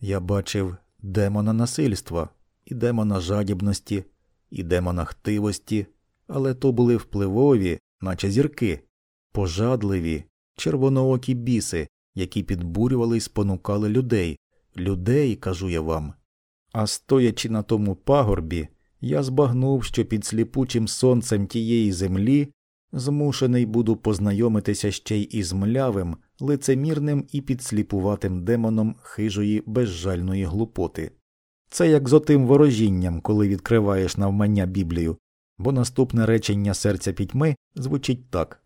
Я бачив демона насильства, і демона жадібності, і демона хтивості, але то були впливові, наче зірки, пожадливі, червоноокі біси, які підбурювали і спонукали людей, людей, кажу я вам. А стоячи на тому пагорбі, я збагнув, що під сліпучим сонцем тієї землі змушений буду познайомитися ще й із млявим, лицемірним і підсліпуватим демоном хижої безжальної глупоти. Це як з отим ворожінням, коли відкриваєш навмання Біблію, бо наступне речення серця пітьми звучить так.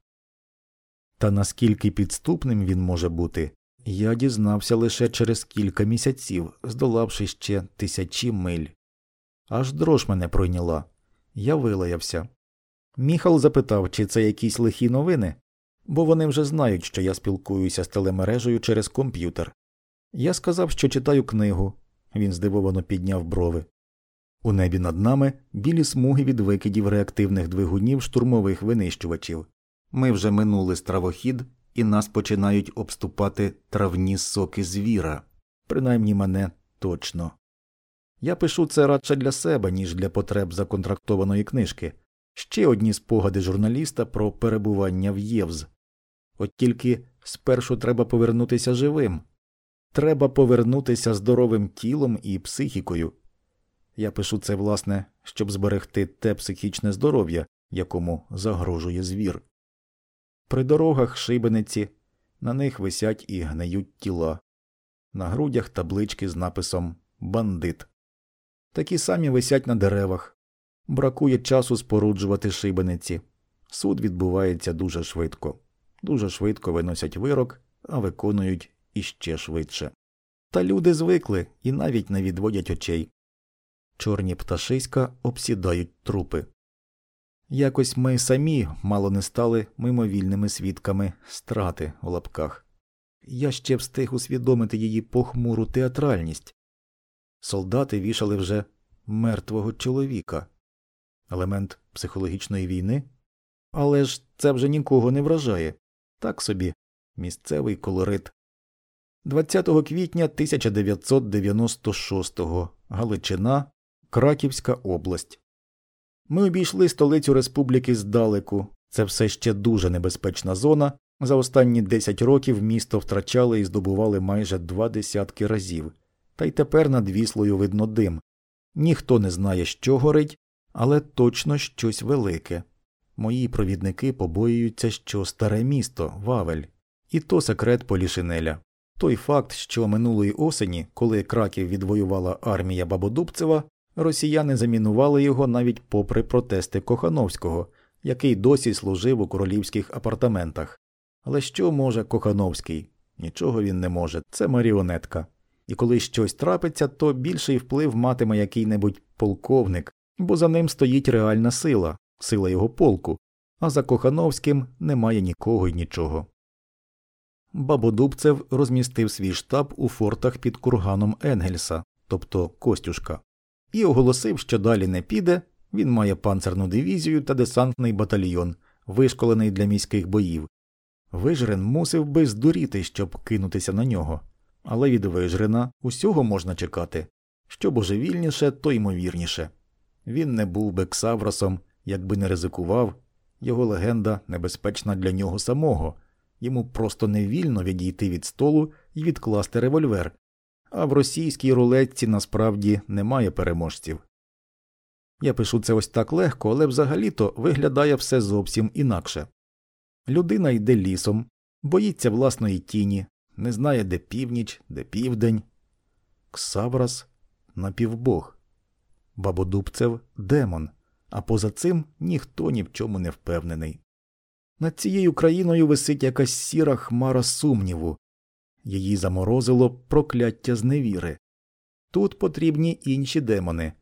Та наскільки підступним він може бути, я дізнався лише через кілька місяців, здолавши ще тисячі миль. Аж дрож мене пройняла. Я вилаявся. Міхал запитав, чи це якісь лихі новини, бо вони вже знають, що я спілкуюся з телемережею через комп'ютер. Я сказав, що читаю книгу. Він здивовано підняв брови. У небі над нами білі смуги від викидів реактивних двигунів штурмових винищувачів. Ми вже минули стравохід, і нас починають обступати травні соки звіра, принаймні мене точно. Я пишу це радше для себе, ніж для потреб законтрактованої книжки, ще одні спогади журналіста про перебування в Євз. От тільки спершу треба повернутися живим, треба повернутися здоровим тілом і психікою. Я пишу це, власне, щоб зберегти те психічне здоров'я, якому загрожує звір. При дорогах шибениці, на них висять і гниють тіла, на грудях таблички з написом Бандит. Такі самі висять на деревах. Бракує часу споруджувати шибениці. Суд відбувається дуже швидко. Дуже швидко виносять вирок, а виконують іще швидше. Та люди звикли і навіть не відводять очей. Чорні пташиська обсідають трупи. Якось ми самі мало не стали мимовільними свідками страти у лапках. Я ще встиг усвідомити її похмуру театральність. Солдати вішали вже мертвого чоловіка, елемент психологічної війни. Але ж це вже нікого не вражає так собі місцевий колорит. 20 квітня 1996 Галичина, Краківська область. Ми обійшли столицю республіки здалеку. Це все ще дуже небезпечна зона. За останні 10 років місто втрачали і здобували майже два десятки разів, та й тепер над віслою видно дим. Ніхто не знає, що горить, але точно щось велике. Мої провідники побоюються, що старе місто, Вавель, і то секрет Полішинеля. Той факт, що минулої осені, коли краків відвоювала армія Бабодубцева, росіяни замінували його навіть попри протести Кохановського, який досі служив у королівських апартаментах. Але що може Кохановський? Нічого він не може, це маріонетка. І коли щось трапиться, то більший вплив матиме який небудь полковник, бо за ним стоїть реальна сила, сила його полку, а за Кохановським немає нікого й нічого. Бабодубцев розмістив свій штаб у фортах під курганом Енгельса, тобто Костюшка, і оголосив, що далі не піде. Він має панцерну дивізію та десантний батальйон, вишколений для міських боїв. Вижрен мусив би здуріти, щоб кинутися на нього, але від Вижрена усього можна чекати що божевільніше, то ймовірніше. Він не був би Ксавросом, якби не ризикував, його легенда небезпечна для нього самого, йому просто невільно відійти від столу і відкласти револьвер, а в російській рулетці насправді немає переможців. Я пишу це ось так легко, але взагалі то виглядає все зовсім інакше. Людина йде лісом, боїться власної тіні, не знає, де північ, де південь. Ксаврас напівбог, Бабодубцев демон, а поза цим ніхто ні в чому не впевнений. Над цією країною висить якась сіра хмара сумніву, її заморозило прокляття зневіри. Тут потрібні інші демони,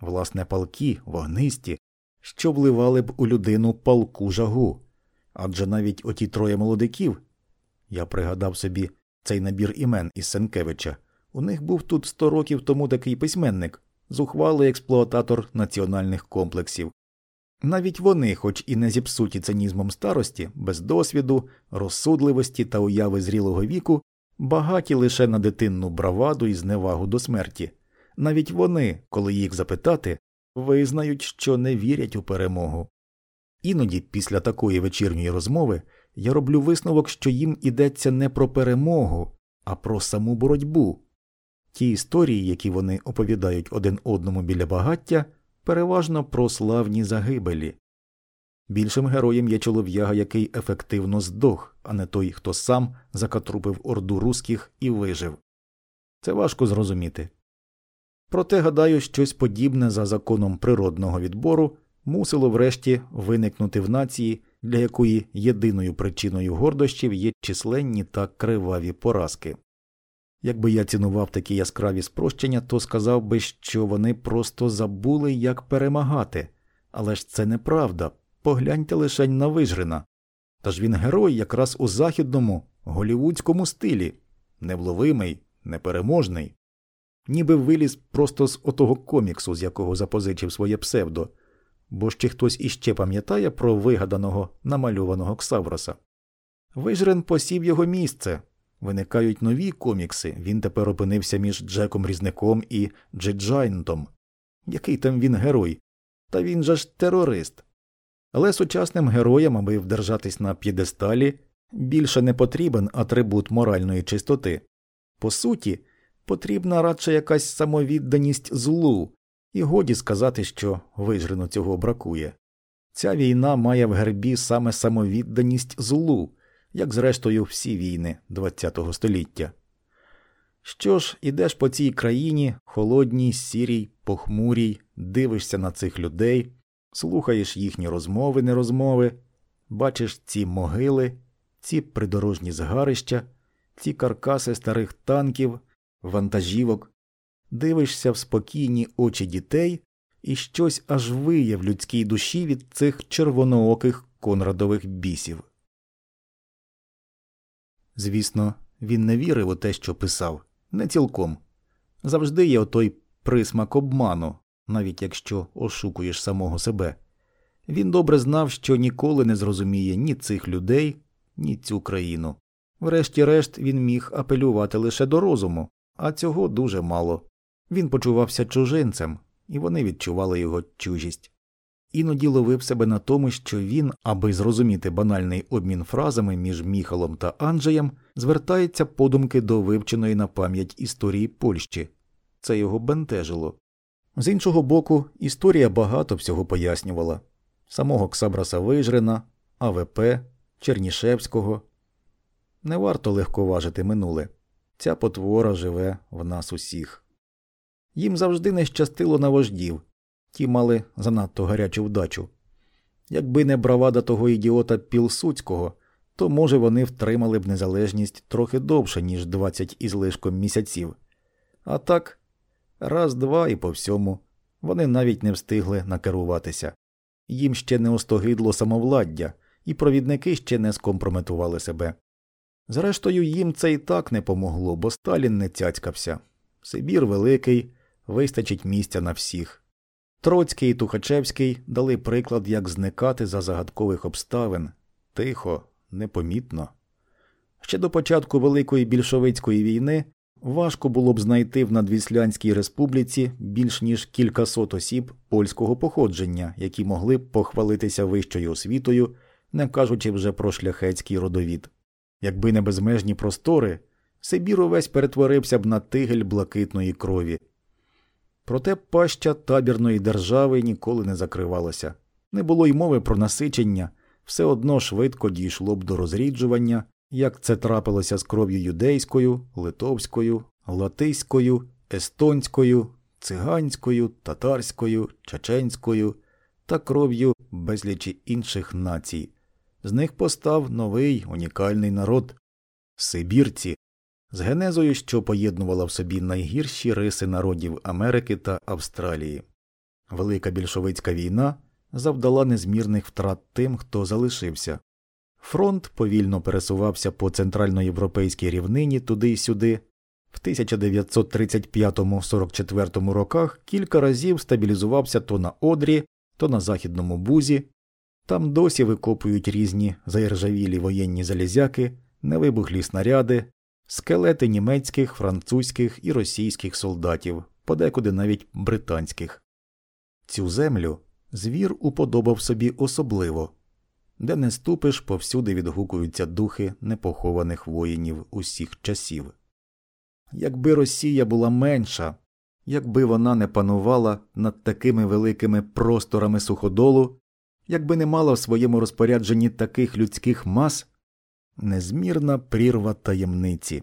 власне, палки, вогнисті, що вливали б у людину палку жагу. Адже навіть оті троє молодиків я пригадав собі цей набір імен із Сенкевича. У них був тут сто років тому такий письменник, зухвалий експлуататор національних комплексів. Навіть вони, хоч і не зіпсуті цинізмом старості, без досвіду, розсудливості та уяви зрілого віку, багаті лише на дитинну браваду і зневагу до смерті. Навіть вони, коли їх запитати, визнають, що не вірять у перемогу. Іноді, після такої вечірньої розмови, я роблю висновок, що їм ідеться не про перемогу, а про саму боротьбу. Ті історії, які вони оповідають один одному біля багаття, переважно про славні загибелі. Більшим героєм є чолов'яга, який ефективно здох, а не той, хто сам закатрупив орду руських і вижив. Це важко зрозуміти. Проте, гадаю, щось подібне за законом природного відбору мусило врешті виникнути в нації, для якої єдиною причиною гордощів є численні та криваві поразки. Якби я цінував такі яскраві спрощення, то сказав би, що вони просто забули, як перемагати, але ж це неправда. Погляньте лишень на Вижрина. Та ж він герой якраз у західному, голівудському стилі, невловимий, непереможний, ніби виліз просто з отого коміксу, з якого запозичив своє псевдо, бо ще хтось іще пам'ятає про вигаданого намальованого Ксавраса. Вижрин посів його місце. Виникають нові комікси. Він тепер опинився між Джеком Різником і Джеджайнтом. Який там він герой? Та він же ж терорист. Але сучасним героям, аби вдержатись на п'єдесталі, більше не потрібен атрибут моральної чистоти. По суті, потрібна радше якась самовідданість злу, і годі сказати, що вижрено цього бракує. Ця війна має в гербі саме самовідданість злу, як зрештою всі війни ХХ століття. Що ж, ідеш по цій країні, холодній, сірій, похмурій, дивишся на цих людей, слухаєш їхні розмови, нерозмови, бачиш ці могили, ці придорожні згарища, ці каркаси старих танків, вантажівок, дивишся в спокійні очі дітей, і щось аж виє в людській душі від цих червонооких конрадових бісів. Звісно, він не вірив у те, що писав, не цілком. Завжди є отой присмак обману, навіть якщо ошукуєш самого себе. Він добре знав, що ніколи не зрозуміє ні цих людей, ні цю країну. Врешті-решт він міг апелювати лише до розуму, а цього дуже мало. Він почувався чужинцем, і вони відчували його чужість. Іноді ловив себе на тому, що він, аби зрозуміти банальний обмін фразами між Міхалом та Анджеєм, звертається подумки до вивченої на пам'ять історії Польщі. Це його бентежило. З іншого боку, історія багато всього пояснювала самого Ксабраса Вижрина, АВП, Чернішевського. Не варто легковажити минуле ця потвора живе в нас усіх. Їм завжди не щастило на вождів, ті мали занадто гарячу вдачу. Якби не бравада того ідіота Пілсуцького, то, може, вони втримали б незалежність трохи довше, ніж двадцять із лишком місяців. А так, раз, два і по всьому, вони навіть не встигли накеруватися. Їм ще не остогидло самовладдя, і провідники ще не скомпрометували себе. Зрештою, їм це і так не помогло, бо Сталін не цяцькався. Сибір великий, вистачить місця на всіх. Троцький і Тухачевський дали приклад, як зникати за загадкових обставин тихо, непомітно. Ще до початку Великої більшовицької війни важко було б знайти в Надвіслянській республіці більш ніж кількасот осіб польського походження, які могли б похвалитися вищою освітою, не кажучи вже про шляхетський родовід. Якби не безмежні простори, Сибір увесь перетворився б на тигель блакитної крові. Проте паща табірної держави ніколи не закривалася, не було й мови про насичення, все одно швидко дійшло б до розріджування, як це трапилося з кров'ю юдейською, литовською, латиською, естонською, циганською, татарською, чеченською та кров'ю безлічі інших націй. З них постав новий унікальний народ Сибірці, з генезою, що поєднувала в собі найгірші риси народів Америки та Австралії. Велика більшовицька війна завдала незмірних втрат тим, хто залишився. Фронт повільно пересувався по центральноєвропейській рівнині туди й сюди. В 1935-44 роках кілька разів стабілізувався то на Одрі, то на Західному Бузі, там досі викопують різні заіржавілі воєнні залізяки, невибухлі снаряди, скелети німецьких, французьких і російських солдатів, подекуди навіть британських. Цю землю звір уподобав собі особливо, де не ступиш, повсюди відгукуються духи непохованих воїнів усіх часів. Якби Росія була менша, якби вона не панувала над такими великими просторами суходолу, якби не мала в своєму розпорядженні таких людських мас, незмірна прірва таємниці.